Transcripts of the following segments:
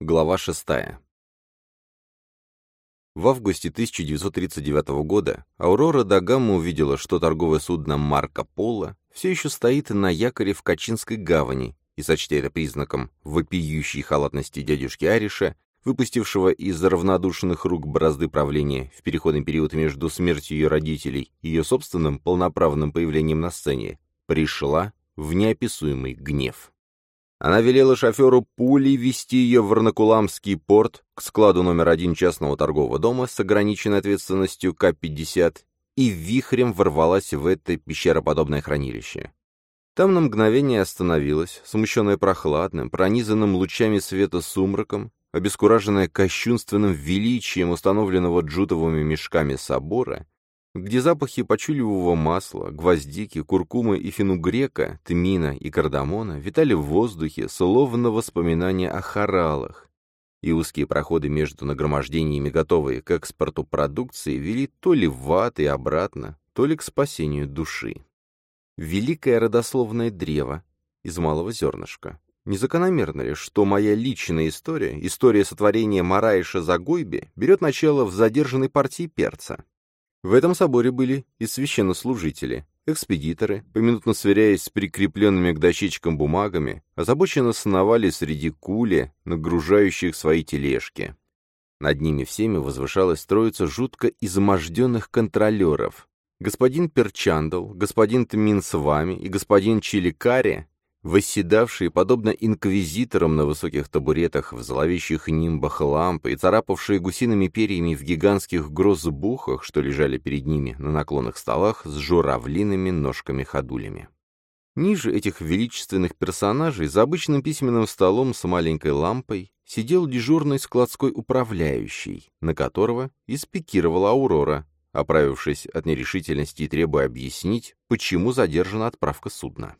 Глава 6. В августе 1939 года Аурора Дагамма увидела, что торговое судно Марко Поло все еще стоит на якоре в Качинской гавани, и, сочтя это признаком вопиющей халатности дядюшки Ариша, выпустившего из равнодушных рук бразды правления в переходный период между смертью ее родителей и ее собственным полноправным появлением на сцене, пришла в неописуемый гнев. Она велела шоферу пулей вести ее в Варнакуламский порт к складу номер один частного торгового дома с ограниченной ответственностью К-50 и вихрем ворвалась в это пещероподобное хранилище. Там на мгновение остановилась, смущенная прохладным, пронизанным лучами света сумраком, обескураженная кощунственным величием установленного джутовыми мешками собора, где запахи почуливого масла, гвоздики, куркумы и фенугрека, тмина и кардамона витали в воздухе, словно воспоминания о хоралах, и узкие проходы между нагромождениями готовые к экспорту продукции вели то ли в ад и обратно, то ли к спасению души. Великое родословное древо из малого зернышка. Незакономерно ли, что моя личная история, история сотворения Мараиша Загойби, берет начало в задержанной партии перца? В этом соборе были и священнослужители, экспедиторы, поминутно сверяясь с прикрепленными к дощечкам бумагами, озабоченно сновали среди кули, нагружающих свои тележки. Над ними всеми возвышалась троица жутко изможденных контролеров. Господин Перчандл, господин Тмин и господин Чиликари восседавшие, подобно инквизиторам на высоких табуретах в зловещих нимбах лампы и царапавшие гусиными перьями в гигантских грозбухах, что лежали перед ними на наклонных столах с журавлиными ножками-ходулями. Ниже этих величественных персонажей за обычным письменным столом с маленькой лампой сидел дежурный складской управляющий, на которого и спикировала Аурора, оправившись от нерешительности и требуя объяснить, почему задержана отправка судна.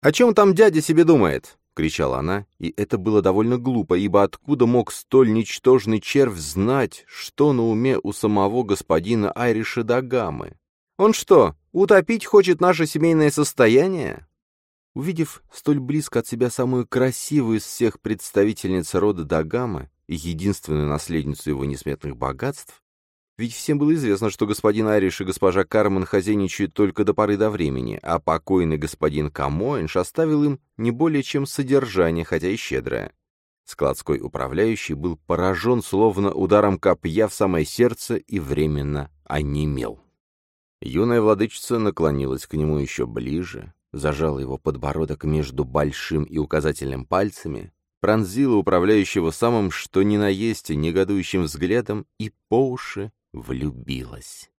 «О чем там дядя себе думает?» — кричала она, и это было довольно глупо, ибо откуда мог столь ничтожный червь знать, что на уме у самого господина Айриша Дагамы? «Он что, утопить хочет наше семейное состояние?» Увидев столь близко от себя самую красивую из всех представительниц рода Дагамы и единственную наследницу его несметных богатств, ведь всем было известно, что господин Ариш и госпожа Кармен хозяйничают только до поры до времени, а покойный господин Камоэнш оставил им не более чем содержание, хотя и щедрое. Складской управляющий был поражен словно ударом копья в самое сердце и временно онемел. Юная владычица наклонилась к нему еще ближе, зажала его подбородок между большим и указательным пальцами, пронзила управляющего самым что ни на есть негодующим взглядом и по уши влюбилась.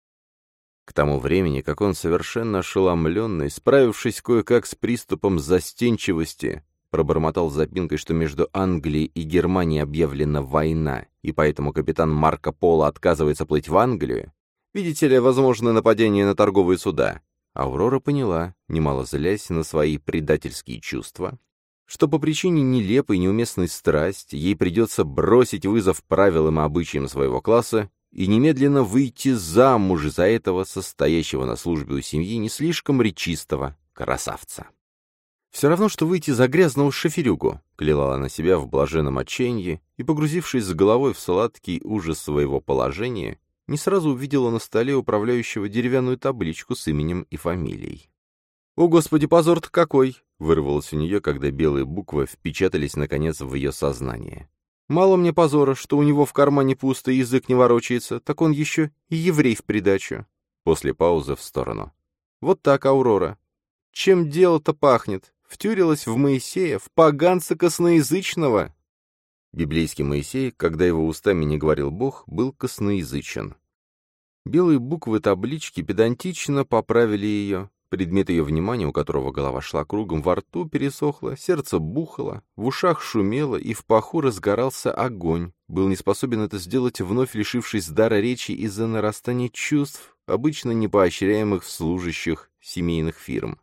К тому времени, как он совершенно ошеломленный, справившись кое-как с приступом застенчивости, пробормотал запинкой, что между Англией и Германией объявлена война, и поэтому капитан Марко Поло отказывается плыть в Англию, видите ли, возможно нападение на торговые суда. Аврора поняла, немало злясь на свои предательские чувства, что по причине нелепой неуместной страсти ей придется бросить вызов правилам и обычаям своего класса и немедленно выйти замуж за этого состоящего на службе у семьи не слишком речистого красавца. «Все равно, что выйти за грязного шоферюгу», — кляла она себя в блаженном отчаянии и, погрузившись с головой в сладкий ужас своего положения, не сразу увидела на столе управляющего деревянную табличку с именем и фамилией. «О, Господи, позор-то какой!» — вырвалось у нее, когда белые буквы впечатались, наконец, в ее сознание. Мало мне позора, что у него в кармане пусто и язык не ворочается, так он еще и еврей в придачу. После паузы в сторону. Вот так, Аурора. Чем дело-то пахнет? Втюрилась в Моисея, в поганца косноязычного. Библейский Моисей, когда его устами не говорил Бог, был косноязычен. Белые буквы таблички педантично поправили ее, Предмет ее внимания, у которого голова шла кругом, во рту пересохло, сердце бухало, в ушах шумело и в паху разгорался огонь. Был не способен это сделать, вновь лишившись дара речи из-за нарастания чувств, обычно не поощряемых в служащих семейных фирм.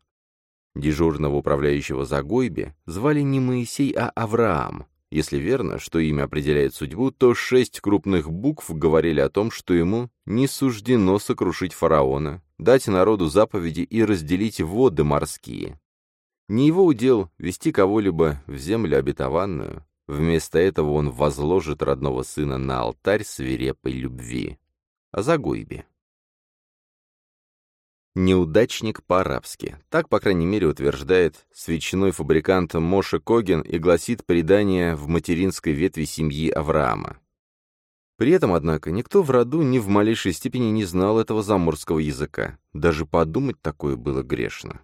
Дежурного управляющего Загойбе звали не Моисей, а Авраам. Если верно, что имя определяет судьбу, то шесть крупных букв говорили о том, что ему не суждено сокрушить фараона, дать народу заповеди и разделить воды морские. Не его удел вести кого-либо в землю обетованную, Вместо этого он возложит родного сына на алтарь свирепой любви. О Загойбе. Неудачник по-арабски. Так, по крайней мере, утверждает свечной фабрикант Моше Коген и гласит предание в материнской ветви семьи Авраама. При этом, однако, никто в роду ни в малейшей степени не знал этого заморского языка. Даже подумать такое было грешно.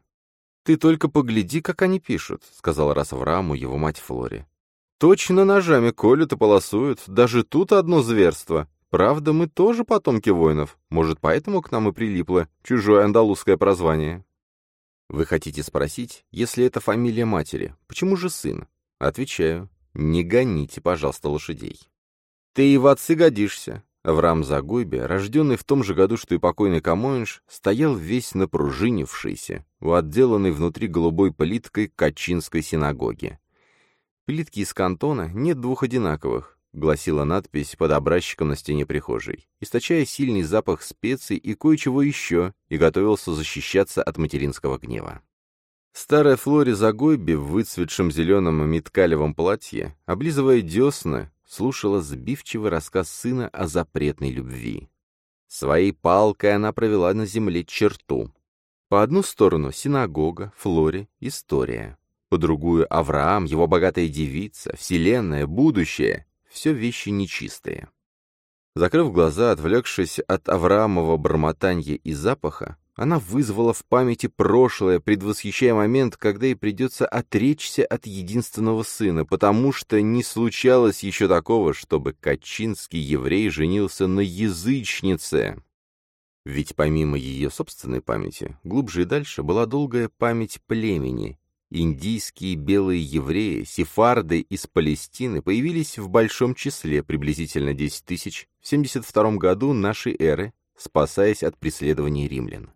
«Ты только погляди, как они пишут», — сказал раз Аврааму его мать Флори. «Точно ножами колют и полосуют. Даже тут одно зверство. Правда, мы тоже потомки воинов. Может, поэтому к нам и прилипло чужое андалузское прозвание. Вы хотите спросить, если это фамилия матери, почему же сын? Отвечаю, не гоните, пожалуйста, лошадей. Ты и в отцы годишься. Авраам Загойбе, рожденный в том же году, что и покойный Камоинш, стоял весь напружинившийся у отделанной внутри голубой плиткой Качинской синагоги. Плитки из кантона нет двух одинаковых, — гласила надпись под образчиком на стене прихожей, источая сильный запах специй и кое-чего еще, и готовился защищаться от материнского гнева. Старая Флори Загойби в выцветшем зеленом меткалевом платье, облизывая десны, слушала сбивчивый рассказ сына о запретной любви. Своей палкой она провела на земле черту. По одну сторону синагога, Флори, история. По другую — Авраам, его богатая девица, вселенная, будущее все вещи нечистые. Закрыв глаза, отвлекшись от Авраамова бормотанья и запаха, она вызвала в памяти прошлое, предвосхищая момент, когда ей придется отречься от единственного сына, потому что не случалось еще такого, чтобы качинский еврей женился на язычнице. Ведь помимо ее собственной памяти, глубже и дальше была долгая память племени, Индийские белые евреи, сефарды из Палестины появились в большом числе, приблизительно 10 тысяч, в 72 году нашей эры, спасаясь от преследований римлян.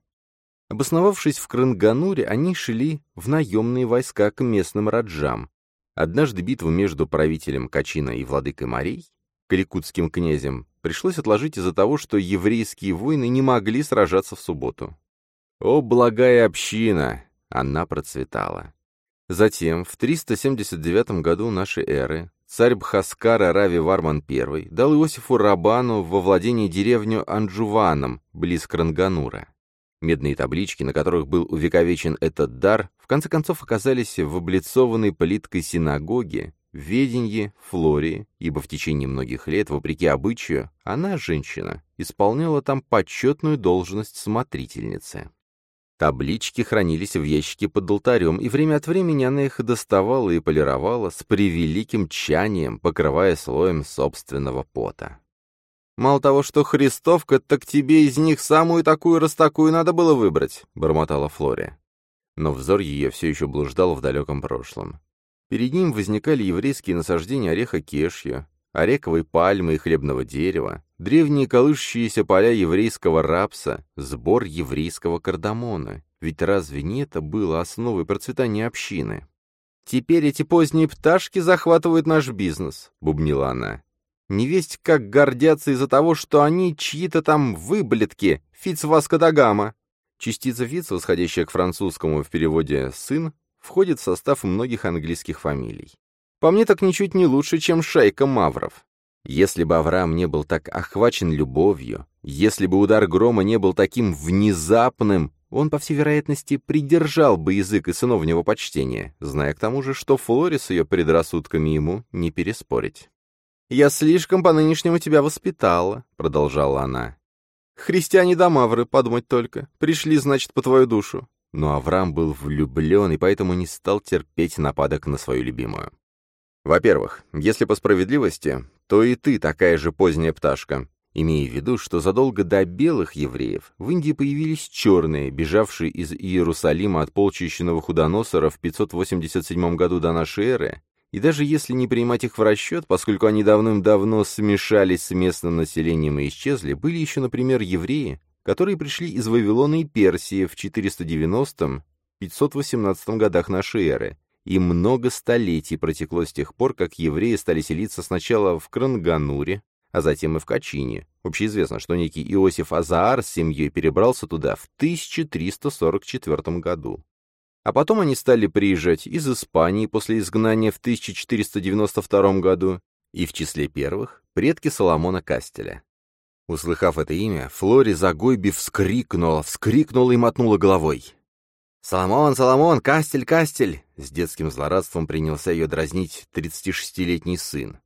Обосновавшись в Крангануре, они шли в наемные войска к местным раджам. Однажды битву между правителем Качина и владыкой Марий, каликутским князем, пришлось отложить из-за того, что еврейские воины не могли сражаться в субботу. О, благая община! Она процветала. Затем, в 379 году нашей эры, царь Бхаскара Рави Варман I дал Иосифу Рабану во владение деревню Анджуваном, близ Кранганура. Медные таблички, на которых был увековечен этот дар, в конце концов оказались в облицованной плиткой синагоге, в веденье Флории, ибо в течение многих лет, вопреки обычаю, она, женщина, исполняла там почетную должность смотрительницы. Таблички хранились в ящике под алтарем, и время от времени она их доставала и полировала с превеликим тщанием, покрывая слоем собственного пота. «Мало того, что христовка, так тебе из них самую такую-растакую надо было выбрать», — бормотала Флори. Но взор ее все еще блуждал в далеком прошлом. Перед ним возникали еврейские насаждения ореха кешья, орековой пальмы и хлебного дерева, древние колышущиеся поля еврейского рапса, сбор еврейского кардамона. Ведь разве не это было основой процветания общины? «Теперь эти поздние пташки захватывают наш бизнес», — бубнила она. «Невесть как гордятся из-за того, что они чьи-то там выблетки, Фиц Васко да Гама». Частица Фиц, восходящая к французскому в переводе «сын», входит в состав многих английских фамилий. По мне так ничуть не лучше, чем шайка мавров. Если бы Авраам не был так охвачен любовью, если бы удар грома не был таким внезапным, он, по всей вероятности, придержал бы язык и сыновнего почтения, зная к тому же, что Флори с ее предрассудками ему не переспорить. «Я слишком по-нынешнему тебя воспитала», — продолжала она. «Христиане да мавры, подумать только. Пришли, значит, по твою душу». Но Авраам был влюблен и поэтому не стал терпеть нападок на свою любимую. Во-первых, если по справедливости, то и ты такая же поздняя пташка, имея в виду, что задолго до белых евреев в Индии появились черные, бежавшие из Иерусалима от полчища новохудоносора в 587 году до нашей эры, и даже если не принимать их в расчет, поскольку они давным-давно смешались с местным населением и исчезли, были еще, например, евреи, которые пришли из Вавилона и Персии в 490-518 годах нашей эры, и много столетий протекло с тех пор, как евреи стали селиться сначала в Крангануре, а затем и в Качине. Общеизвестно, что некий Иосиф Азаар с семьей перебрался туда в 1344 году. А потом они стали приезжать из Испании после изгнания в 1492 году, и в числе первых — предки Соломона Кастеля. Услыхав это имя, Флори Загойби вскрикнула, вскрикнула и мотнула головой. «Соломон, Соломон, Кастель, Кастель!» С детским злорадством принялся ее дразнить 36-летний сын,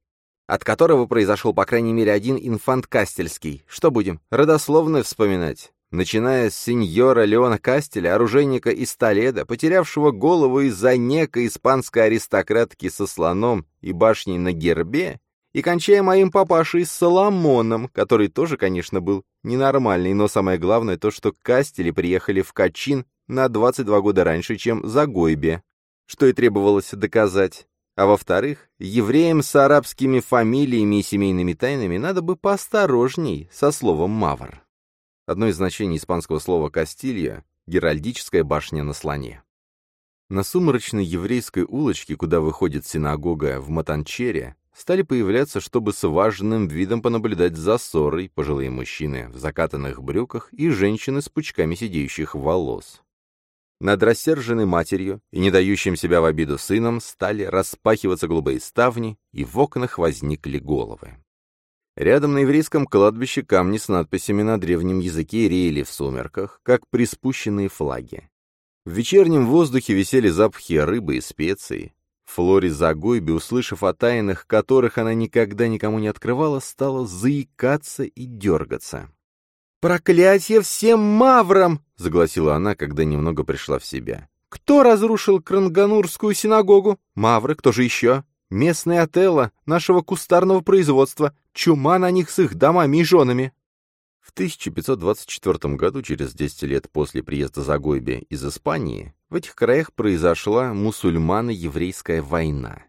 от которого произошел, по крайней мере, один инфант Кастельский. Что будем, родословно вспоминать? начиная с сеньора Леона Кастеля, оружейника из Толеда, потерявшего голову из-за некой испанской аристократки со слоном и башней на гербе, и кончая моим папашей Соломоном, который тоже, конечно, был ненормальный, но самое главное то, что Кастели приехали в Качин на 22 года раньше, чем Загойбе, что и требовалось доказать. А во-вторых, евреям с арабскими фамилиями и семейными тайнами надо бы поосторожней со словом «мавр». Одно из значений испанского слова «кастилья» — геральдическая башня на слоне. На сумрачной еврейской улочке, куда выходит синагога в Матанчере, стали появляться, чтобы с важным видом понаблюдать за ссорой пожилые мужчины в закатанных брюках и женщины с пучками сидеющих волос. Над рассерженной матерью и не дающим себя в обиду сыном стали распахиваться голубые ставни, и в окнах возникли головы. Рядом на еврейском кладбище камни с надписями на древнем языке реяли в сумерках, как приспущенные флаги. В вечернем воздухе висели запахи рыбы и специй. Флори Загойби, услышав о тайнах, которых она никогда никому не открывала, стала заикаться и дергаться. «Проклятье всем маврам!» — загласила она, когда немного пришла в себя. «Кто разрушил Кранганурскую синагогу? Мавры, кто же еще? Местные отелло нашего кустарного производства, чума на них с их домами и женами. В 1524 году, через 10 лет после приезда Загойбе из Испании, в этих краях произошла мусульмано-еврейская война.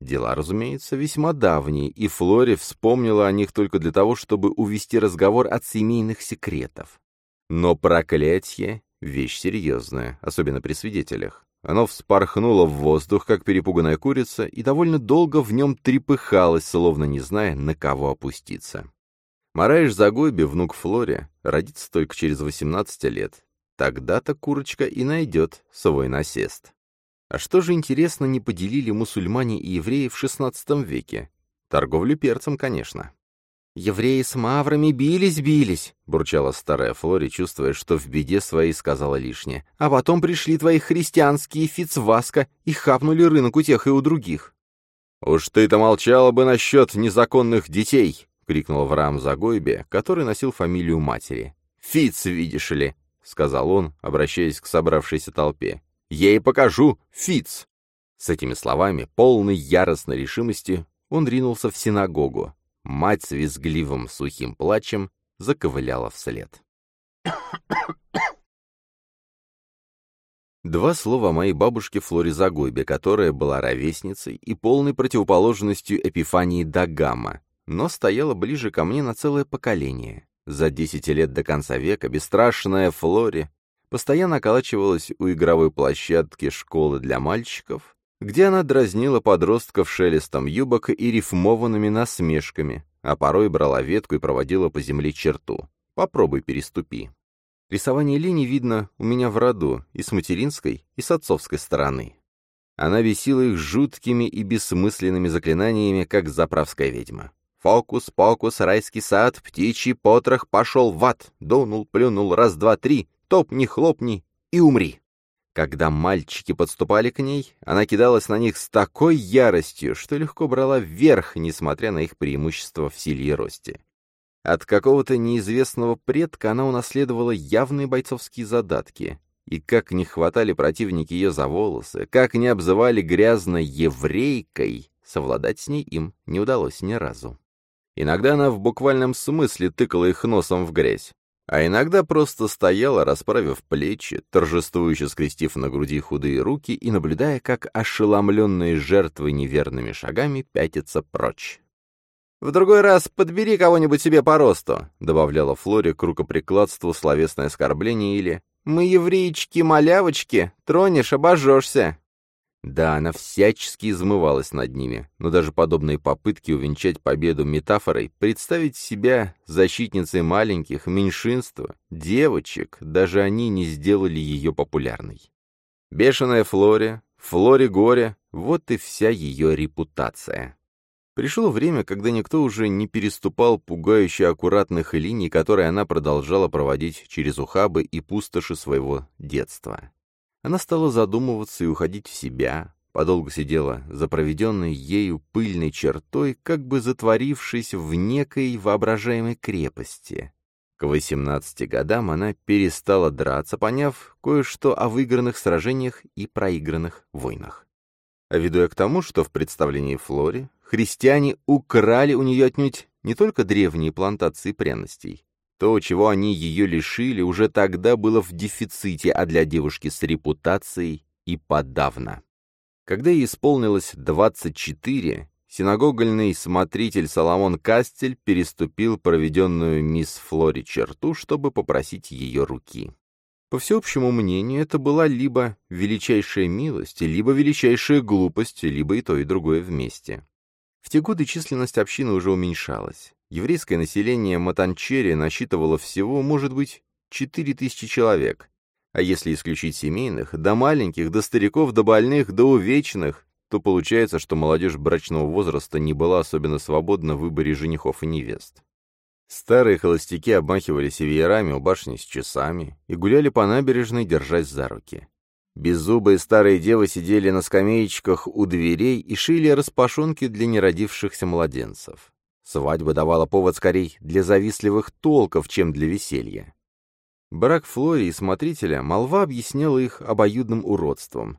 Дела, разумеется, весьма давние, и Флори вспомнила о них только для того, чтобы увести разговор от семейных секретов. Но проклятие — вещь серьезная, особенно при свидетелях. Оно вспорхнуло в воздух, как перепуганная курица, и довольно долго в нем трепыхалось, словно не зная, на кого опуститься. Мараиш Загойби, внук Флори, родится только через 18 лет. Тогда-то курочка и найдет свой насест. А что же, интересно, не поделили мусульмане и евреи в XVI веке? Торговлю перцем, конечно. «Евреи с маврами бились-бились», — бурчала старая Флори, чувствуя, что в беде своей сказала лишнее. «А потом пришли твои христианские фицваска и хапнули рынок у тех и у других». «Уж ты-то молчала бы насчет незаконных детей!» — крикнул Врам Загойбе, который носил фамилию матери. «Фиц, видишь ли!» — сказал он, обращаясь к собравшейся толпе. «Я ей покажу, Фиц!» С этими словами, полный яростной решимости, он ринулся в синагогу, Мать с визгливым сухим плачем заковыляла вслед. Два слова моей бабушке Флоре Загойбе, которая была ровесницей и полной противоположностью Эпифании Дагама, но стояла ближе ко мне на целое поколение. За десять лет до конца века бесстрашная Флоре постоянно околачивалась у игровой площадки школы для мальчиков, где она дразнила подростков шелестом юбок и рифмованными насмешками, а порой брала ветку и проводила по земле черту. Попробуй переступи. Рисование линий видно у меня в роду и с материнской, и с отцовской стороны. Она бесила их жуткими и бессмысленными заклинаниями, как заправская ведьма. Фокус, покус, райский сад, птичий потрох пошел в ад, дунул, плюнул, раз, два, три, топни, хлопни и умри. Когда мальчики подступали к ней, она кидалась на них с такой яростью, что легко брала вверх, несмотря на их преимущество в силе и росте. От какого-то неизвестного предка она унаследовала явные бойцовские задатки. И как не хватали противники ее за волосы, как не обзывали грязной еврейкой, совладать с ней им не удалось ни разу. Иногда она в буквальном смысле тыкала их носом в грязь а иногда просто стояла, расправив плечи, торжествующе скрестив на груди худые руки и наблюдая, как ошеломленные жертвы неверными шагами пятятся прочь. «В другой раз подбери кого-нибудь себе по росту», — добавляла Флори к рукоприкладству словесное оскорбление или «Мы евреечки-малявочки, тронешь, обожжешься». Да, она всячески измывалась над ними, но даже подобные попытки увенчать победу метафорой, представить себя защитницей маленьких, меньшинства, девочек, даже они не сделали ее популярной. Бешеная Флоре, Флоре горе, вот и вся ее репутация. Пришло время, когда никто уже не переступал пугающе аккуратных линий, которые она продолжала проводить через ухабы и пустоши своего детства. Она стала задумываться и уходить в себя, подолгу сидела за проведенной ею пыльной чертой, как бы затворившись в некой воображаемой крепости. К 18 годам она перестала драться, поняв кое-что о выигранных сражениях и проигранных войнах. А веду к тому, что в представлении Флори христиане украли у нее отнюдь не только древние плантации пряностей. То, чего они ее лишили, уже тогда было в дефиците, а для девушки с репутацией и подавно. Когда ей исполнилось 24, синагогальный смотритель Соломон Кастель переступил проведенную мисс Флори черту, чтобы попросить ее руки. По всеобщему мнению, это была либо величайшая милость, либо величайшая глупость, либо и то, и другое вместе. В те годы численность общины уже уменьшалась. Еврейское население Матанчери насчитывало всего, может быть, 4000 человек. А если исключить семейных, до маленьких, до стариков, до больных, до увечных, то получается, что молодежь брачного возраста не была особенно свободна в выборе женихов и невест. Старые холостяки обмахивались веерами у башни с часами и гуляли по набережной, держась за руки. Беззубые старые девы сидели на скамеечках у дверей и шили распашонки для неродившихся младенцев. Свадьба давала повод скорей для завистливых толков, чем для веселья. Брак Флори и смотрителя молва объясняла их обоюдным уродством.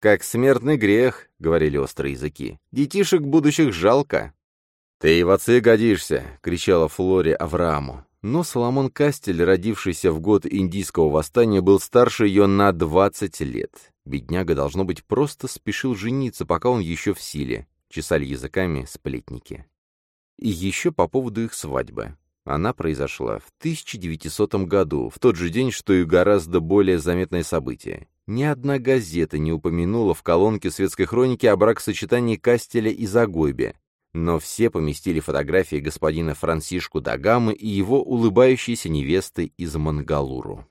«Как смертный грех», — говорили острые языки, — «детишек будущих жалко». «Ты и в отцы годишься», — кричала Флори Аврааму. Но Соломон Кастель, родившийся в год индийского восстания, был старше ее на 20 лет. Бедняга, должно быть, просто спешил жениться, пока он еще в силе, чесали языками сплетники. И еще по поводу их свадьбы. Она произошла в 1900 году, в тот же день, что и гораздо более заметное событие. Ни одна газета не упомянула в колонке светской хроники о бракосочетании Кастеля и Загойбе, но все поместили фотографии господина Франсишку Дагамы и его улыбающейся невесты из Мангалуру.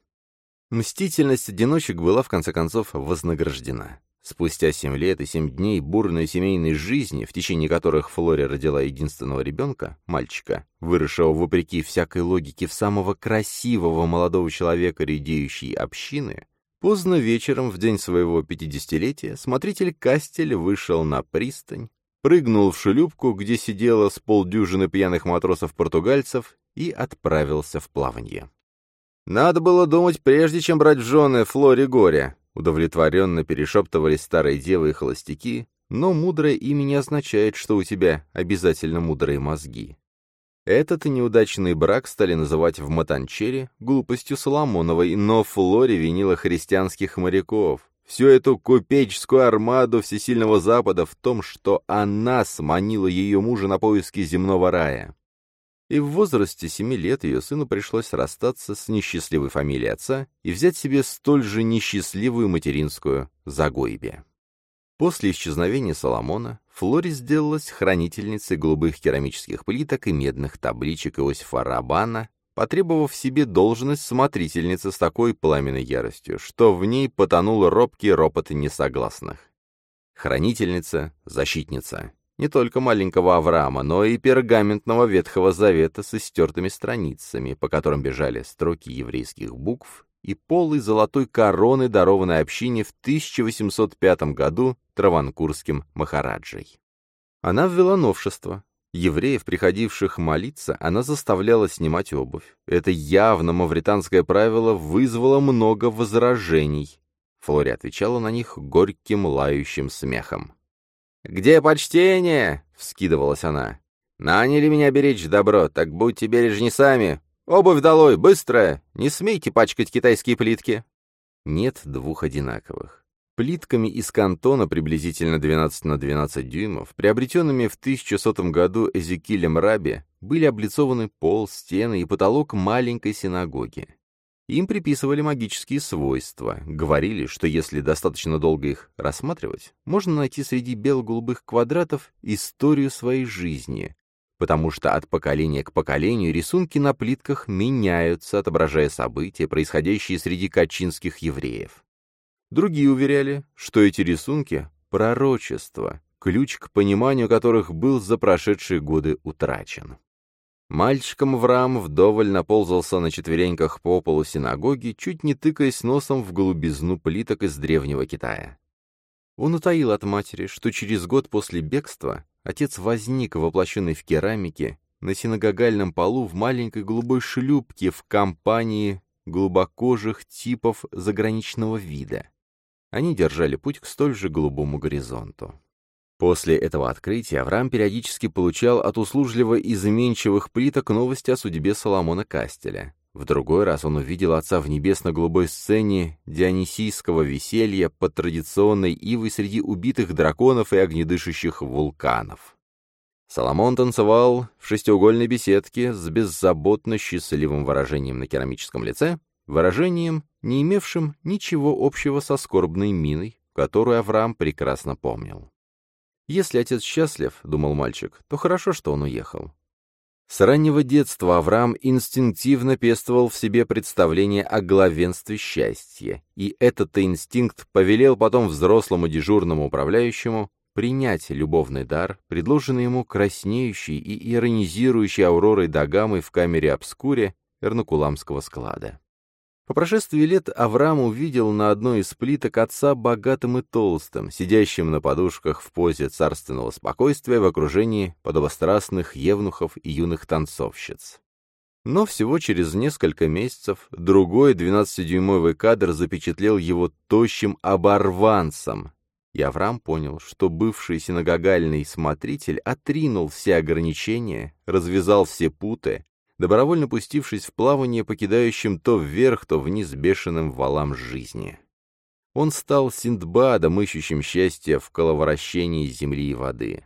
Мстительность одиночек была, в конце концов, вознаграждена. Спустя семь лет и семь дней бурной семейной жизни, в течение которых Флори родила единственного ребенка, мальчика, выросшего вопреки всякой логике в самого красивого молодого человека редеющей общины, поздно вечером, в день своего пятидесятилетия, смотритель Кастель вышел на пристань, прыгнул в шлюпку, где сидело с полдюжины пьяных матросов-португальцев, и отправился в плаванье. «Надо было думать, прежде чем брать жены Флори Горя», удовлетворенно перешептывались старые девы и холостяки, но мудрое имя не означает, что у тебя обязательно мудрые мозги. Этот неудачный брак стали называть в Матанчере глупостью Соломоновой, но Флори винила христианских моряков, всю эту купеческую армаду всесильного Запада в том, что она сманила ее мужа на поиски земного рая. И в возрасте семи лет ее сыну пришлось расстаться с несчастливой фамилией отца и взять себе столь же несчастливую материнскую Загойбе. После исчезновения Соломона Флори сделалась хранительницей голубых керамических плиток и медных табличек Иосифа Рабана потребовав себе должность смотрительницы с такой пламенной яростью, что в ней потонул робкий ропот несогласных. Хранительница, защитница. Не только маленького Авраама, но и пергаментного Ветхого Завета с истертыми страницами, по которым бежали строки еврейских букв и полой золотой короны, дарованной общине в 1805 году Траванкурским Махараджей. Она ввела новшество, Евреев, приходивших молиться, она заставляла снимать обувь. Это явно мавританское правило вызвало много возражений. Флори отвечала на них горьким лающим смехом. «Где почтение?» — вскидывалась она. «Наняли меня беречь добро, так будьте бережни сами. Обувь долой, быстро! Не смейте пачкать китайские плитки!» Нет двух одинаковых плитками из кантона приблизительно 12 на 12 дюймов, приобретенными в 1100 году Эзекилем Раби, были облицованы пол, стены и потолок маленькой синагоги. Им приписывали магические свойства, говорили, что если достаточно долго их рассматривать, можно найти среди бело-голубых квадратов историю своей жизни, потому что от поколения к поколению рисунки на плитках меняются, отображая события, происходящие среди качинских евреев. Другие уверяли, что эти рисунки — пророчество, ключ к пониманию которых был за прошедшие годы утрачен. Мальчиком Врам вдоволь наползался на четвереньках по полу синагоги, чуть не тыкаясь носом в голубизну плиток из древнего Китая. Он утаил от матери, что через год после бегства отец возник, воплощенный в керамике, на синагогальном полу в маленькой голубой шлюпке в компании глубокожих типов заграничного вида. Они держали путь к столь же голубому горизонту. После этого открытия Авраам периодически получал от услужливо изменчивых плиток новости о судьбе Соломона Кастеля. В другой раз он увидел отца в небесно-голубой сцене дионисийского веселья под традиционной ивой среди убитых драконов и огнедышащих вулканов. Соломон танцевал в шестиугольной беседке с беззаботно счастливым выражением на керамическом лице, выражением, не имевшим ничего общего со скорбной миной, которую Авраам прекрасно помнил. «Если отец счастлив, — думал мальчик, — то хорошо, что он уехал. С раннего детства Авраам инстинктивно пестовал в себе представление о главенстве счастья, и этот инстинкт повелел потом взрослому дежурному управляющему принять любовный дар, предложенный ему краснеющей и иронизирующей ауророй Дагамой в камере обскуре Эрнакуламского склада. По прошествии лет Авраам увидел на одной из плиток отца богатым и толстым, сидящим на подушках в позе царственного спокойствия в окружении подобострастных евнухов и юных танцовщиц. Но всего через несколько месяцев другой 12-дюймовый кадр запечатлел его тощим оборванцем, и Авраам понял, что бывший синагогальный смотритель отринул все ограничения, развязал все путы, добровольно пустившись в плавание, покидающим то вверх, то вниз бешеным валам жизни. Он стал Синдбадом, ищущим счастье в коловорощении земли и воды.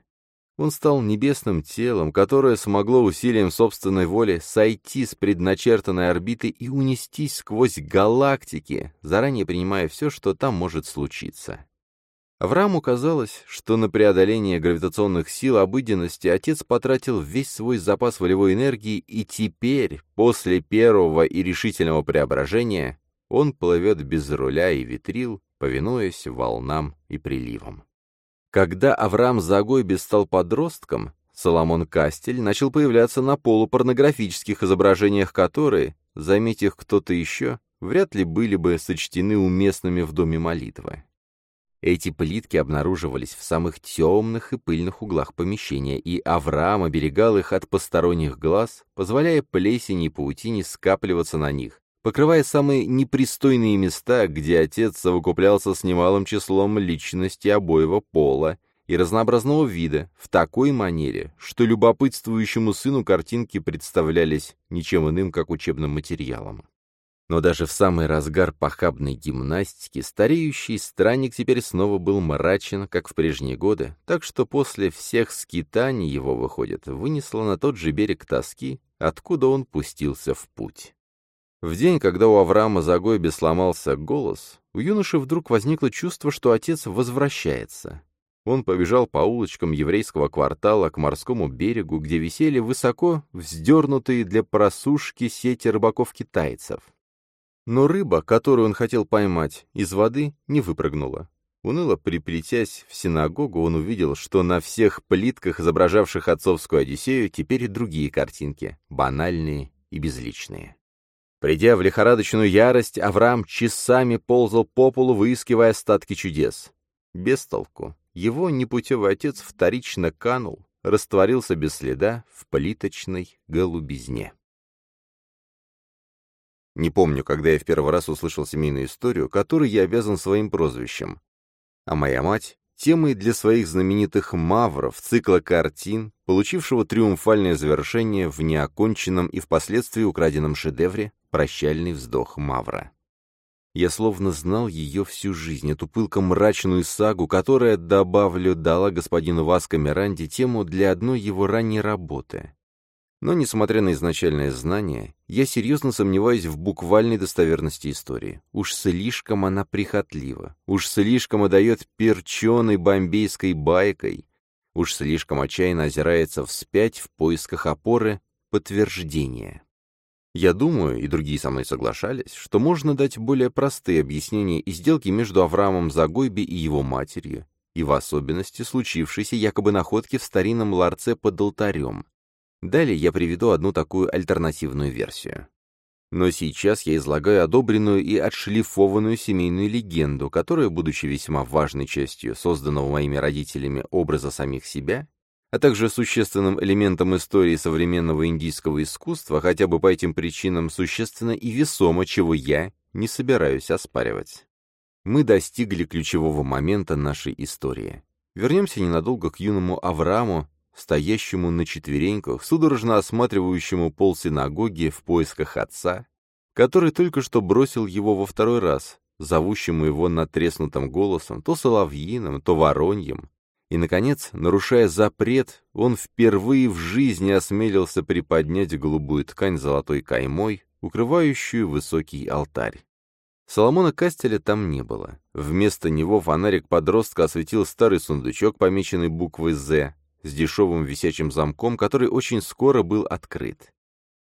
Он стал небесным телом, которое смогло усилием собственной воли сойти с предначертанной орбиты и унестись сквозь галактики, заранее принимая все, что там может случиться. Аврааму казалось, что на преодоление гравитационных сил обыденности отец потратил весь свой запас волевой энергии, и теперь, после первого и решительного преображения, он плывет без руля и ветрил, повинуясь волнам и приливам. Когда Авраам Загойбе стал подростком, Соломон Кастель начал появляться на полупорнографических изображениях, которые, заметив кто-то еще, вряд ли были бы сочтены уместными в доме молитвы. Эти плитки обнаруживались в самых темных и пыльных углах помещения, и Авраам оберегал их от посторонних глаз, позволяя плесени и паутине скапливаться на них, покрывая самые непристойные места, где отец совокуплялся с немалым числом личностей обоего пола и разнообразного вида, в такой манере, что любопытствующему сыну картинки представлялись ничем иным, как учебным материалом. Но даже в самый разгар похабной гимнастики стареющий странник теперь снова был мрачен, как в прежние годы, так что после всех скитаний его, выходит, вынесло на тот же берег тоски, откуда он пустился в путь. В день, когда у Авраама Загойбе сломался голос, у юноши вдруг возникло чувство, что отец возвращается. Он побежал по улочкам еврейского квартала к морскому берегу, где висели высоко вздернутые для просушки сети рыбаков-китайцев. Но рыба, которую он хотел поймать, из воды не выпрыгнула. Уныло приплетясь в синагогу, он увидел, что на всех плитках, изображавших отцовскую Одиссею, теперь другие картинки, банальные и безличные. Придя в лихорадочную ярость, Авраам часами ползал по полу, выискивая остатки чудес. Без толку. Его непутевый отец вторично канул, растворился без следа в плиточной голубизне. Не помню, когда я в первый раз услышал семейную историю, которой я обязан своим прозвищем. А моя мать — темой для своих знаменитых «мавров» цикла картин, получившего триумфальное завершение в неоконченном и впоследствии украденном шедевре «Прощальный вздох Мавра». Я словно знал ее всю жизнь, эту пылко-мрачную сагу, которая, добавлю, дала господину Васко Миранде тему для одной его ранней работы. Но, несмотря на изначальное знание, я серьезно сомневаюсь в буквальной достоверности истории. Уж слишком она прихотлива, уж слишком отдает перченой бомбейской байкой, уж слишком отчаянно озирается вспять в поисках опоры подтверждения. Я думаю, и другие со мной соглашались, что можно дать более простые объяснения и сделки между Авраамом Загойби и его матерью, и в особенности случившейся якобы находки в старинном ларце под алтарем. Далее я приведу одну такую альтернативную версию. Но сейчас я излагаю одобренную и отшлифованную семейную легенду, которая, будучи весьма важной частью созданного моими родителями образа самих себя, а также существенным элементом истории современного индийского искусства, хотя бы по этим причинам существенно и весомо, чего я не собираюсь оспаривать. Мы достигли ключевого момента нашей истории. Вернемся ненадолго к юному Аврааму, стоящему на четвереньках, судорожно осматривающему пол синагоги в поисках отца, который только что бросил его во второй раз, зовущему его натреснутым голосом, то соловьиным, то вороньим, и, наконец, нарушая запрет, он впервые в жизни осмелился приподнять голубую ткань золотой каймой, укрывающую высокий алтарь. Соломона Кастеля там не было. Вместо него фонарик подростка осветил старый сундучок, помеченный буквой «З», с дешевым висячим замком, который очень скоро был открыт.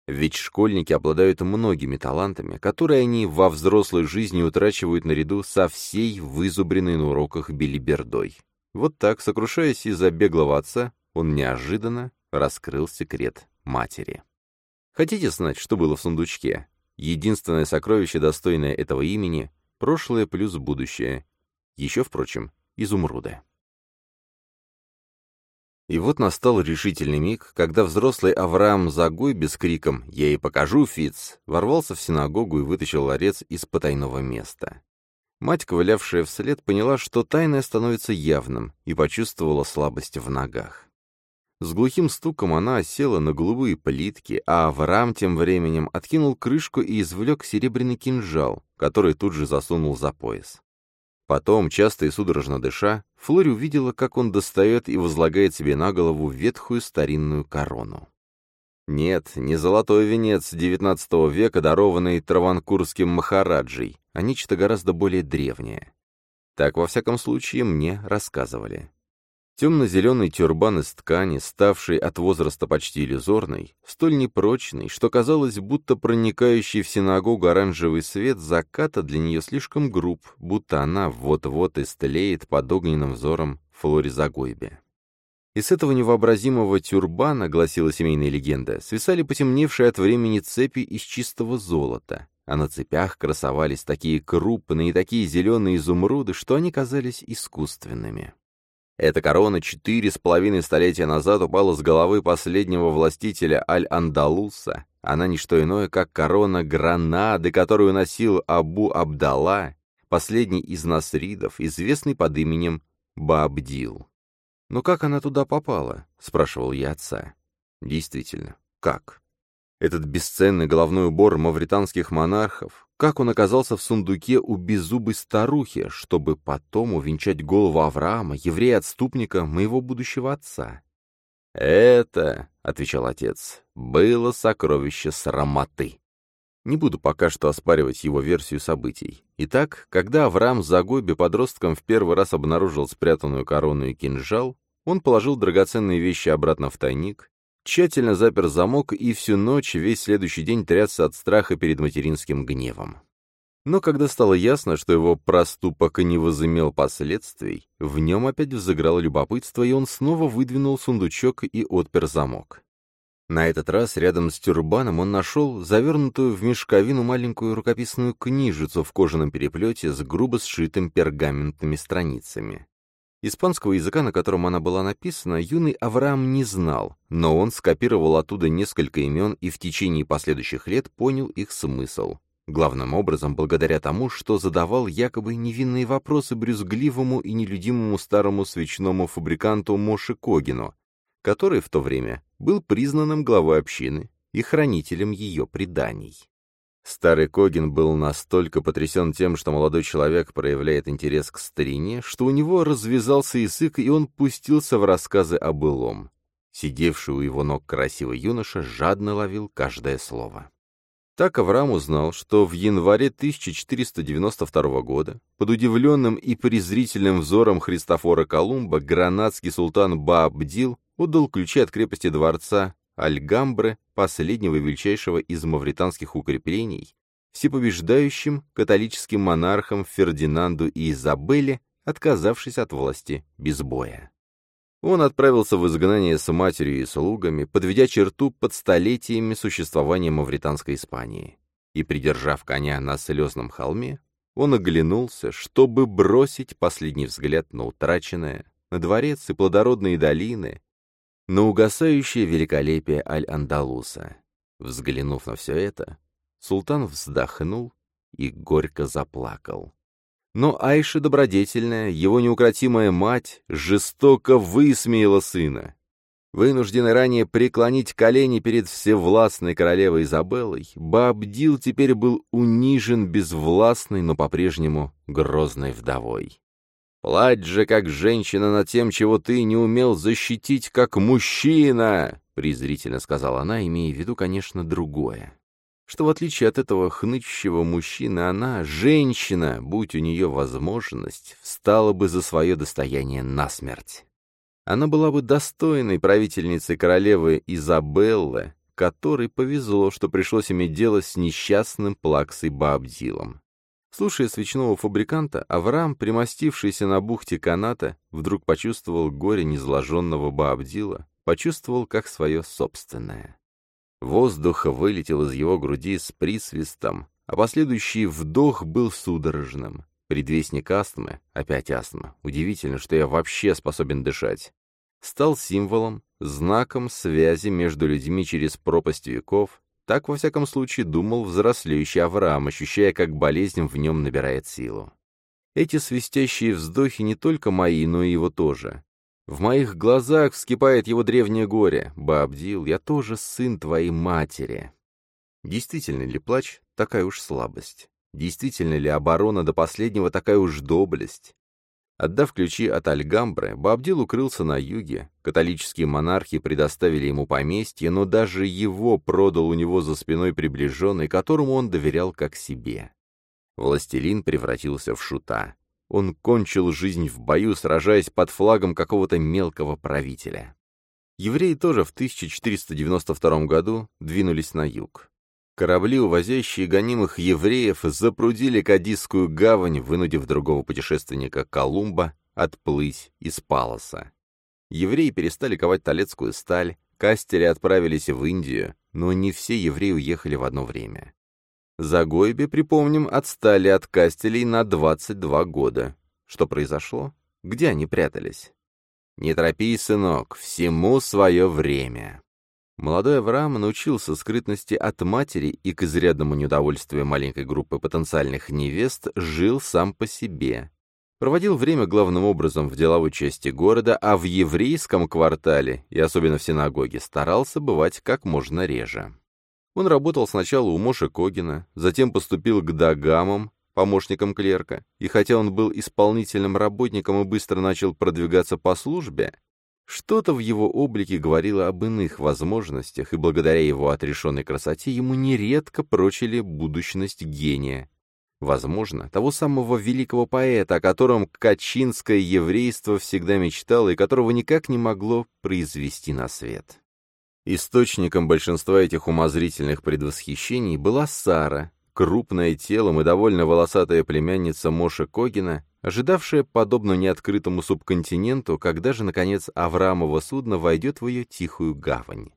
Ведь школьники обладают многими талантами, которые они во взрослой жизни утрачивают наряду со всей вызубренной на уроках билибердой. Вот так, сокрушаясь из-за беглого отца, он неожиданно раскрыл секрет матери. Хотите знать, что было в сундучке? Единственное сокровище, достойное этого имени — прошлое плюс будущее. Еще, впрочем, изумруды. И вот настал решительный миг, когда взрослый Авраам Загой без криком «Я ей покажу, Фиц!» ворвался в синагогу и вытащил ларец из потайного места. Мать, ковылявшая вслед, поняла, что тайное становится явным, и почувствовала слабость в ногах. С глухим стуком она осела на голубые плитки, а Авраам тем временем откинул крышку и извлек серебряный кинжал, который тут же засунул за пояс. Потом, часто и судорожно дыша, Флори увидела, как он достает и возлагает себе на голову ветхую старинную корону. Нет, не золотой венец XIX века, дарованный Траванкурским Махараджей, а нечто гораздо более древнее. Так, во всяком случае, мне рассказывали. Темно-зеленый тюрбан из ткани, ставший от возраста почти иллюзорный, столь непрочный, что казалось, будто проникающий в синагогу оранжевый свет заката для нее слишком груб, будто она вот-вот истлеет под огненным взором Флори Загойбе. И с этого невообразимого тюрбана, гласила семейная легенда, свисали потемневшие от времени цепи из чистого золота, а на цепях красовались такие крупные и такие зеленые изумруды, что они казались искусственными. Эта корона четыре с половиной столетия назад упала с головы последнего властителя Аль-Андалуса. Она не что иное, как корона гранады, которую носил Абу Абдалла, последний из насридов, известный под именем Баабдил. «Но как она туда попала?» — спрашивал я отца. «Действительно, как?» Этот бесценный головной убор мавританских монархов, как он оказался в сундуке у беззубой старухи, чтобы потом увенчать голову Авраама, еврея-отступника, моего будущего отца? «Это, — отвечал отец, — было сокровище срамоты». Не буду пока что оспаривать его версию событий. Итак, когда Авраам Загойбе подростком в первый раз обнаружил спрятанную корону и кинжал, он положил драгоценные вещи обратно в тайник, тщательно запер замок и всю ночь весь следующий день трясся от страха перед материнским гневом. Но когда стало ясно, что его проступок не возымел последствий, в нем опять взыграло любопытство, и он снова выдвинул сундучок и отпер замок. На этот раз рядом с тюрбаном он нашел завернутую в мешковину маленькую рукописную книжицу в кожаном переплете с грубо сшитым пергаментными страницами. Испанского языка, на котором она была написана, юный Авраам не знал, но он скопировал оттуда несколько имен и в течение последующих лет понял их смысл. Главным образом, благодаря тому, что задавал якобы невинные вопросы брюзгливому и нелюдимому старому свечному фабриканту Моше Когину, который в то время был признанным главой общины и хранителем ее преданий. Старый Когин был настолько потрясен тем, что молодой человек проявляет интерес к старине, что у него развязался язык, и он пустился в рассказы о былом. Сидевший у его ног красивый юноша жадно ловил каждое слово. Так Авраам узнал, что в январе 1492 года, под удивленным и презрительным взором Христофора Колумба, гранадский султан Баабдил отдал ключи от крепости дворца Альгамбры, последнего величайшего из мавританских укреплений, всепобеждающим католическим монархам Фердинанду и Изабелле, отказавшись от власти без боя. Он отправился в изгнание с матерью и слугами, подведя черту под столетиями существования мавританской Испании. И, придержав коня на слезном холме, он оглянулся, чтобы бросить последний взгляд на утраченное, на дворец и плодородные долины, на угасающее великолепие Аль-Андалуса. Взглянув на все это, султан вздохнул и горько заплакал. Но Айша добродетельная, его неукротимая мать, жестоко высмеяла сына. Вынужденный ранее преклонить колени перед всевластной королевой Изабеллой, Бабдил теперь был унижен безвластной, но по-прежнему грозной вдовой. «Плачь же, как женщина, над тем, чего ты не умел защитить, как мужчина!» — презрительно сказала она, имея в виду, конечно, другое что в отличие от этого хнычущего мужчины, она, женщина, будь у нее возможность, встала бы за свое достояние насмерть. Она была бы достойной правительницей королевы Изабеллы, которой повезло, что пришлось иметь дело с несчастным плаксой Баабдилом. Слушая свечного фабриканта, Авраам, примостившийся на бухте каната, вдруг почувствовал горе незложенного Баабдила, почувствовал как свое собственное. Воздух вылетел из его груди с присвистом, а последующий вдох был судорожным. Предвестник астмы, опять астма, удивительно, что я вообще способен дышать, стал символом, знаком связи между людьми через пропасть веков, так, во всяком случае, думал взрослеющий Авраам, ощущая, как болезнь в нем набирает силу. Эти свистящие вздохи не только мои, но и его тоже. В моих глазах вскипает его древнее горе. Бабдил, я тоже сын твоей матери. Действительно ли плач такая уж слабость? Действительно ли оборона до последнего такая уж доблесть? Отдав ключи от Альгамбры, Бабдил укрылся на юге. Католические монархи предоставили ему поместье, но даже его продал у него за спиной приближенный, которому он доверял как себе. Властелин превратился в шута. Он кончил жизнь в бою, сражаясь под флагом какого-то мелкого правителя. Евреи тоже в 1492 году двинулись на юг. Корабли, увозящие гонимых евреев, запрудили Кадисскую гавань, вынудив другого путешественника Колумба отплыть из Палоса. Евреи перестали ковать талецкую сталь, кастери отправились в Индию, но не все евреи уехали в одно время. Загойбе, припомним, отстали от Кастелей на 22 года. Что произошло? Где они прятались? Не торопись, сынок, всему свое время. Молодой Авраам научился скрытности от матери и к изрядному неудовольствию маленькой группы потенциальных невест жил сам по себе. Проводил время главным образом в деловой части города, а в еврейском квартале, и особенно в синагоге, старался бывать как можно реже. Он работал сначала у Моши Когина, затем поступил к Дагамам, помощником клерка, и хотя он был исполнительным работником и быстро начал продвигаться по службе, что-то в его облике говорило об иных возможностях, и благодаря его отрешенной красоте ему нередко прочили будущность гения. Возможно, того самого великого поэта, о котором качинское еврейство всегда мечтало и которого никак не могло произвести на свет. Источником большинства этих умозрительных предвосхищений была Сара, крупная телом и довольно волосатая племянница Моша Когина, ожидавшая, подобно неоткрытому субконтиненту, когда же, наконец, Авраамово судно войдет в ее тихую гавань.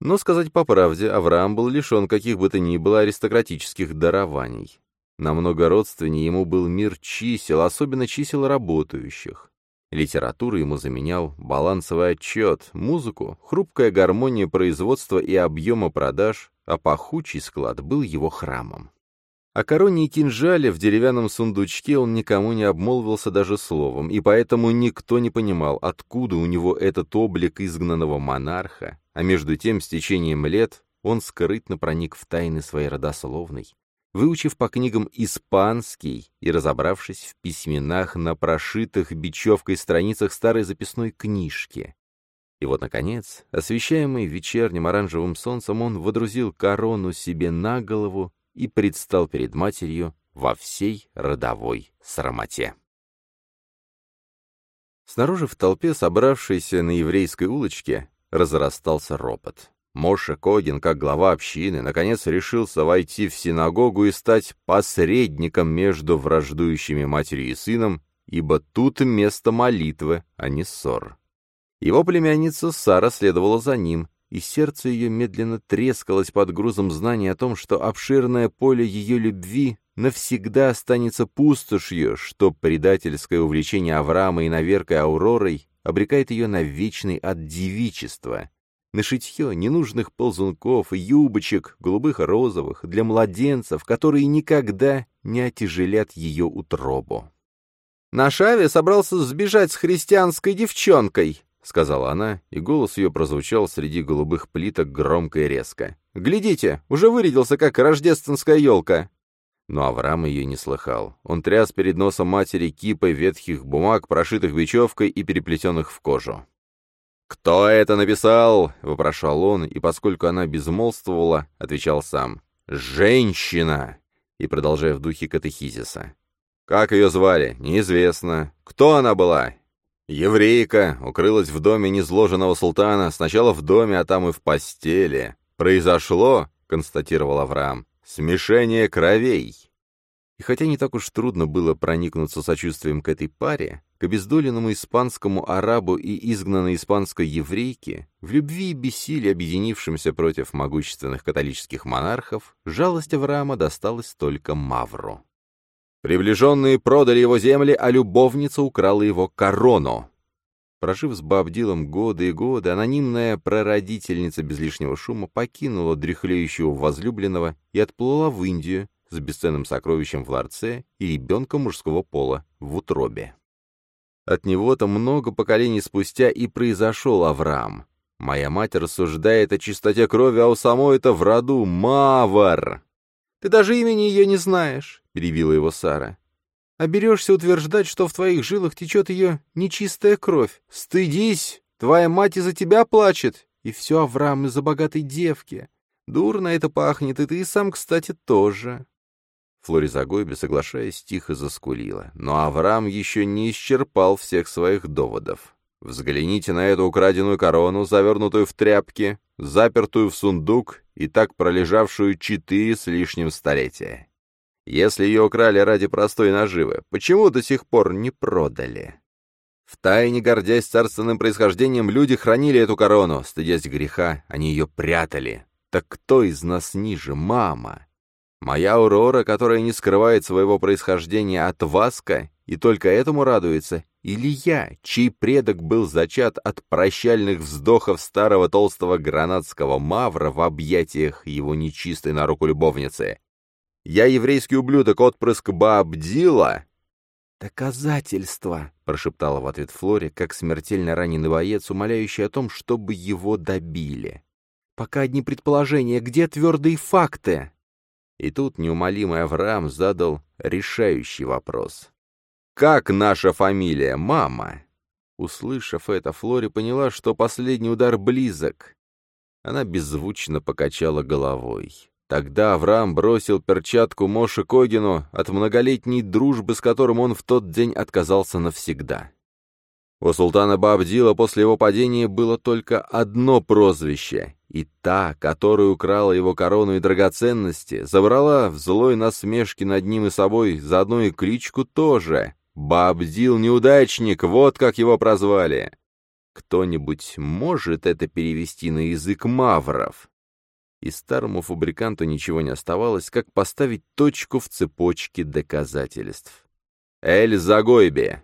Но, сказать по правде, Авраам был лишен каких бы то ни было аристократических дарований. Намного родственнее ему был мир чисел, особенно чисел работающих. Литературу ему заменял балансовый отчет, музыку, хрупкая гармония производства и объема продаж, а пахучий склад был его храмом. О короне и кинжале в деревянном сундучке он никому не обмолвился даже словом, и поэтому никто не понимал, откуда у него этот облик изгнанного монарха, а между тем, с течением лет, он скрытно проник в тайны своей родословной, выучив по книгам испанский и разобравшись в письменах на прошитых бечевкой страницах старой записной книжки. И вот, наконец, освещаемый вечерним оранжевым солнцем, он водрузил корону себе на голову и предстал перед матерью во всей родовой срамоте. Снаружи в толпе, собравшейся на еврейской улочке, разрастался ропот. Моша Когин, как глава общины, наконец решился войти в синагогу и стать посредником между враждующими матерью и сыном, ибо тут место молитвы, а не ссор. Его племянница Сара следовала за ним, и сердце ее медленно трескалось под грузом знания о том, что обширное поле ее любви навсегда останется пустошью, что предательское увлечение Авраама и наверкой Ауророй обрекает ее на вечный ад девичества, на шитье ненужных ползунков и юбочек, голубых и розовых, для младенцев, которые никогда не отяжелят ее утробу. «На шаве собрался сбежать с христианской девчонкой», — сказала она, и голос ее прозвучал среди голубых плиток громко и резко. «Глядите, уже вырядился, как рождественская елка!» Но Авраам ее не слыхал. Он тряс перед носом матери кипой ветхих бумаг, прошитых бечевкой и переплетенных в кожу. «Кто это написал?» — вопрошал он, и поскольку она безмолвствовала, отвечал сам. «Женщина!» И продолжая в духе катехизиса. «Как ее звали? Неизвестно. Кто она была?» «Еврейка. Укрылась в доме незложенного султана. Сначала в доме, а там и в постели. Произошло, — констатировал Авраам, — смешение кровей». И хотя не так уж трудно было проникнуться сочувствием к этой паре, к обездоленному испанскому арабу и изгнанной испанской еврейке, в любви и бессилии объединившимся против могущественных католических монархов, жалость Авраама досталась только Мавру. Приближенные продали его земли, а любовница украла его корону. Прожив с Бабдилом годы и годы, анонимная прародительница без лишнего шума покинула дряхлеющего возлюбленного и отплыла в Индию, с бесценным сокровищем в ларце и ребенком мужского пола в утробе. От него-то много поколений спустя и произошел Авраам. Моя мать рассуждает о чистоте крови, а у самой это в роду Мавр. «Ты даже имени ее не знаешь», — перебила его Сара. «А берешься утверждать, что в твоих жилах течет ее нечистая кровь. Стыдись! Твоя мать из-за тебя плачет, и все Авраам из-за богатой девки. Дурно это пахнет, и ты сам, кстати, тоже». Флори Загойбе, соглашаясь, тихо заскулила. Но Авраам еще не исчерпал всех своих доводов. Взгляните на эту украденную корону, завернутую в тряпки, запертую в сундук и так пролежавшую четыре с лишним столетия. Если ее украли ради простой наживы, почему до сих пор не продали? Втайне, гордясь царственным происхождением, люди хранили эту корону, стыдясь греха, они ее прятали. Так кто из нас ниже, мама? Моя Аурора, которая не скрывает своего происхождения от Васка и только этому радуется, или я, чей предок был зачат от прощальных вздохов старого толстого гранатского мавра в объятиях его нечистой на руку любовницы. Я еврейский ублюдок, отпрыск Баабдила. «Доказательства!» — прошептала в ответ Флори, как смертельно раненый боец, умоляющий о том, чтобы его добили. «Пока одни предположения, где твердые факты?» И тут неумолимый Авраам задал решающий вопрос. «Как наша фамилия, мама?» Услышав это, Флори поняла, что последний удар близок. Она беззвучно покачала головой. Тогда Авраам бросил перчатку Моше Когину от многолетней дружбы, с которым он в тот день отказался навсегда. У султана Бабдила после его падения было только одно прозвище, и та, которая украла его корону и драгоценности, забрала в злой насмешке над ним и собой заодно и кличку тоже. Бабдил неудачник, вот как его прозвали. Кто-нибудь может это перевести на язык мавров? И старому фабриканту ничего не оставалось, как поставить точку в цепочке доказательств. «Эль Загойбе,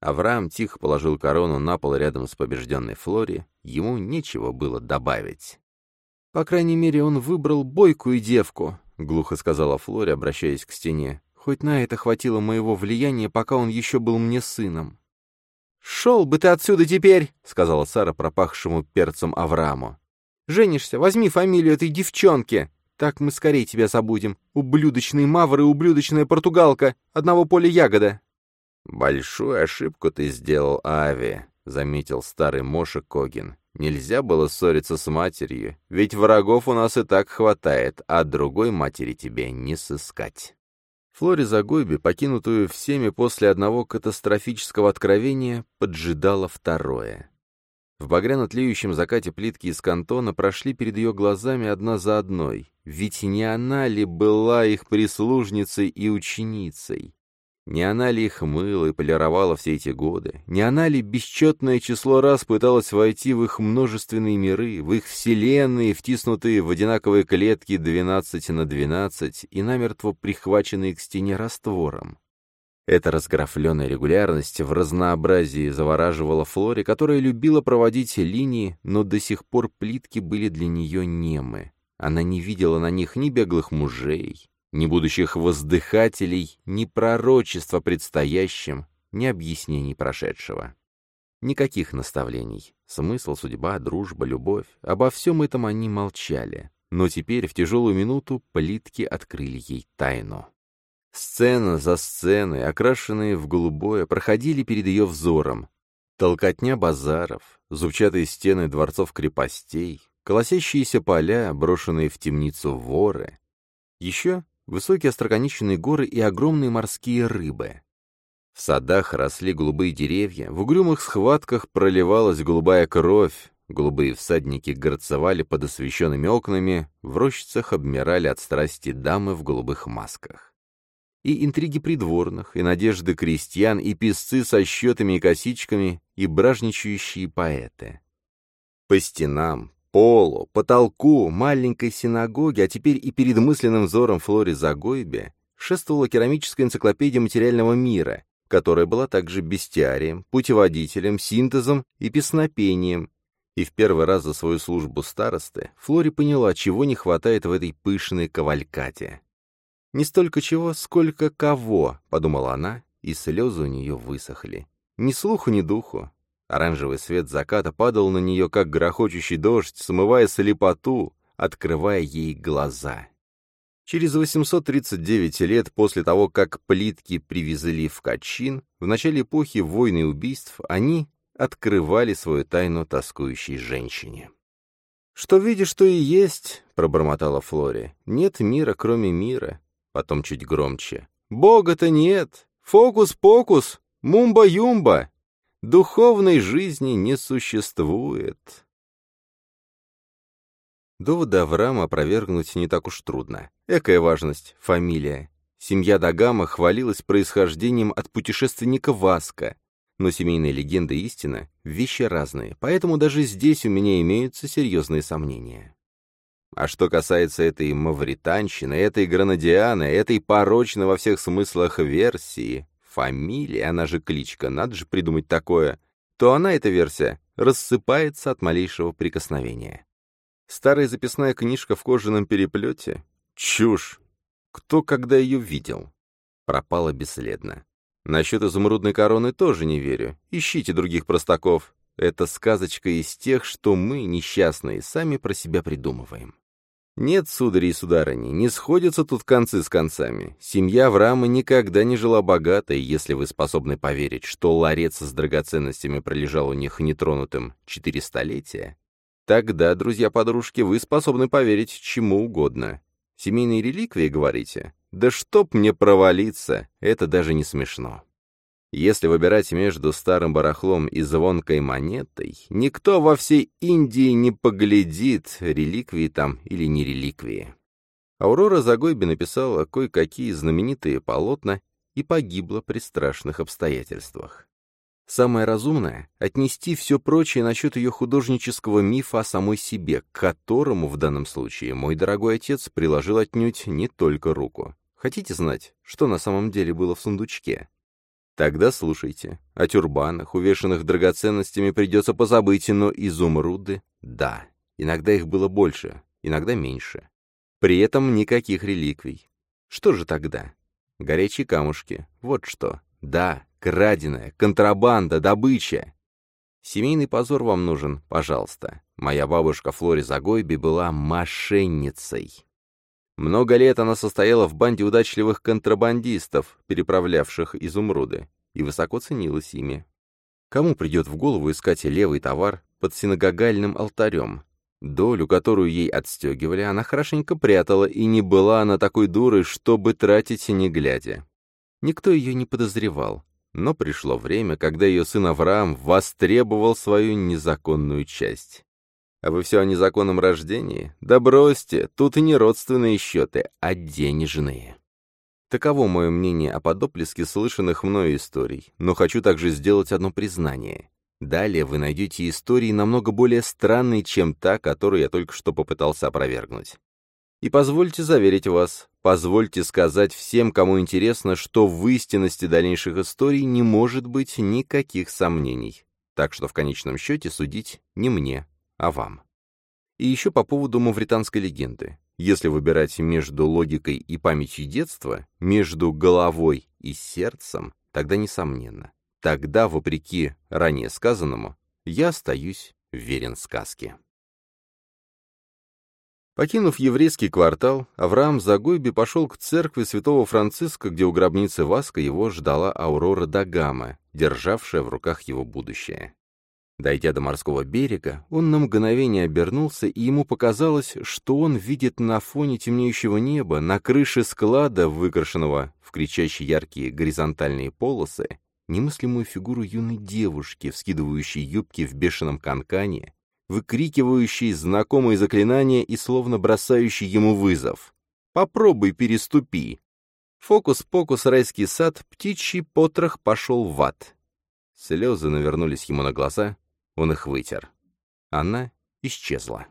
Авраам тихо положил корону на пол рядом с побежденной Флори, ему нечего было добавить. «По крайней мере, он выбрал бойкую девку», — глухо сказала Флори, обращаясь к стене. «Хоть на это хватило моего влияния, пока он еще был мне сыном». «Шел бы ты отсюда теперь», — сказала Сара пропахшему перцем Аврааму. «Женишься, возьми фамилию этой девчонки. Так мы скорее тебя забудем. Ублюдочный мавр и ублюдочная португалка. Одного поля ягода». «Большую ошибку ты сделал, Ави», — заметил старый Моша Когин. «Нельзя было ссориться с матерью, ведь врагов у нас и так хватает, а другой матери тебе не сыскать». Флори Загойби, покинутую всеми после одного катастрофического откровения, поджидала второе. В багряно-тлеющем закате плитки из кантона прошли перед ее глазами одна за одной. Ведь не она ли была их прислужницей и ученицей? Не она ли их мыла и полировала все эти годы? Не она ли бесчетное число раз пыталась войти в их множественные миры, в их вселенные, втиснутые в одинаковые клетки 12 на 12 и намертво прихваченные к стене раствором? Эта разграфленная регулярность в разнообразии завораживала Флоре, которая любила проводить линии, но до сих пор плитки были для нее немы. Она не видела на них ни беглых мужей, ни будущих воздыхателей, ни пророчества предстоящим, ни объяснений прошедшего. Никаких наставлений. Смысл, судьба, дружба, любовь. Обо всем этом они молчали. Но теперь, в тяжелую минуту, плитки открыли ей тайну. Сцена за сценой, окрашенные в голубое, проходили перед ее взором. Толкотня базаров, зубчатые стены дворцов-крепостей, колосящиеся поля, брошенные в темницу воры. Еще высокие остроконечные горы и огромные морские рыбы. В садах росли голубые деревья, в угрюмых схватках проливалась голубая кровь, голубые всадники горцевали под освещенными окнами, в рощицах обмирали от страсти дамы в голубых масках и интриги придворных, и надежды крестьян, и писцы со счетами и косичками, и бражничающие поэты. По стенам, полу, потолку маленькой синагоги, а теперь и перед мысленным взором Флори Загойбе, шествовала керамическая энциклопедия материального мира, которая была также бестиарием, путеводителем, синтезом и песнопением, и в первый раз за свою службу старосты Флори поняла, чего не хватает в этой пышной кавалькаде. «Не столько чего, сколько кого», — подумала она, и слезы у нее высохли. Ни слуху, ни духу. Оранжевый свет заката падал на нее, как грохочущий дождь, смывая слепоту, открывая ей глаза. Через 839 лет после того, как плитки привезли в Качин, в начале эпохи войн и убийств, они открывали свою тайну тоскующей женщине. «Что видишь, то и есть», — пробормотала Флори. «Нет мира, кроме мира. Потом чуть громче. «Бога-то нет! Фокус-покус! Мумба-юмба! Духовной жизни не существует!» Доводы Авраама опровергнуть не так уж трудно. Экая важность, фамилия. Семья Дагама хвалилась происхождением от путешественника Васка, но семейная легенда и истина — вещи разные, поэтому даже здесь у меня имеются серьезные сомнения. А что касается этой мавританщины, этой гранадианы, этой порочной во всех смыслах версии, фамилии, она же кличка, надо же придумать такое, то она, эта версия, рассыпается от малейшего прикосновения. Старая записная книжка в кожаном переплете? Чушь! Кто когда ее видел? Пропала бесследно. Насчет изумрудной короны тоже не верю. Ищите других простаков. Это сказочка из тех, что мы, несчастные, сами про себя придумываем. Нет, судари и сударыни, не сходятся тут концы с концами. Семья Авраама никогда не жила богатой, если вы способны поверить, что ларец с драгоценностями пролежал у них нетронутым четыре столетия. Тогда, друзья-подружки, вы способны поверить чему угодно. Семейные реликвии, говорите? Да чтоб мне провалиться, это даже не смешно. Если выбирать между старым барахлом и звонкой монетой, никто во всей Индии не поглядит, реликвии там или не реликвии. Аурора Загойби написала кое-какие знаменитые полотна и погибла при страшных обстоятельствах. Самое разумное — отнести все прочее насчет ее художнического мифа о самой себе, к которому в данном случае мой дорогой отец приложил отнюдь не только руку. Хотите знать, что на самом деле было в сундучке? Тогда слушайте. О тюрбанах, увешанных драгоценностями, придется позабыть, но изумруды — да. Иногда их было больше, иногда меньше. При этом никаких реликвий. Что же тогда? Горячие камушки. Вот что. Да, краденая, контрабанда, добыча. Семейный позор вам нужен, пожалуйста. Моя бабушка Флори Загойби была мошенницей. Много лет она состояла в банде удачливых контрабандистов, переправлявших изумруды, и высоко ценилась ими. Кому придет в голову искать левый товар под синагогальным алтарем? Долю, которую ей отстегивали, она хорошенько прятала, и не была она такой дурой, чтобы тратить не глядя. Никто ее не подозревал. Но пришло время, когда ее сын Авраам востребовал свою незаконную часть. А вы все о незаконном рождении? Да бросьте, тут и не родственные счеты, а денежные. Таково мое мнение о подоплеске слышанных мною историй, но хочу также сделать одно признание. Далее вы найдете истории намного более странные, чем та, которую я только что попытался опровергнуть. И позвольте заверить вас, позвольте сказать всем, кому интересно, что в истинности дальнейших историй не может быть никаких сомнений. Так что в конечном счете судить не мне, а вам. И еще по поводу мавританской легенды. Если выбирать между логикой и памятью детства, между головой и сердцем, тогда несомненно. Тогда, вопреки ранее сказанному, я остаюсь верен сказке. Покинув еврейский квартал, Авраам Загойби пошел к церкви святого Франциска, где у гробницы Васка его ждала Аурора Дагама, державшая в руках его будущее. Дойдя до морского берега, он на мгновение обернулся, и ему показалось, что он видит на фоне темнеющего неба, на крыше склада, выкрашенного в кричащие яркие горизонтальные полосы, немыслимую фигуру юной девушки, вскидывающей юбки в бешеном канкане, выкрикивающей знакомые заклинания и словно бросающей ему вызов. «Попробуй переступи!» Фокус-покус райский сад, птичий потрох пошел в ад. Слезы навернулись ему на глаза, он их вытер. Она исчезла.